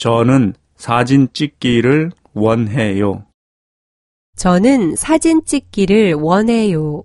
저는 사진 찍기를 원해요. 저는 사진 찍기를 원해요.